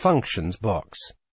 functions box.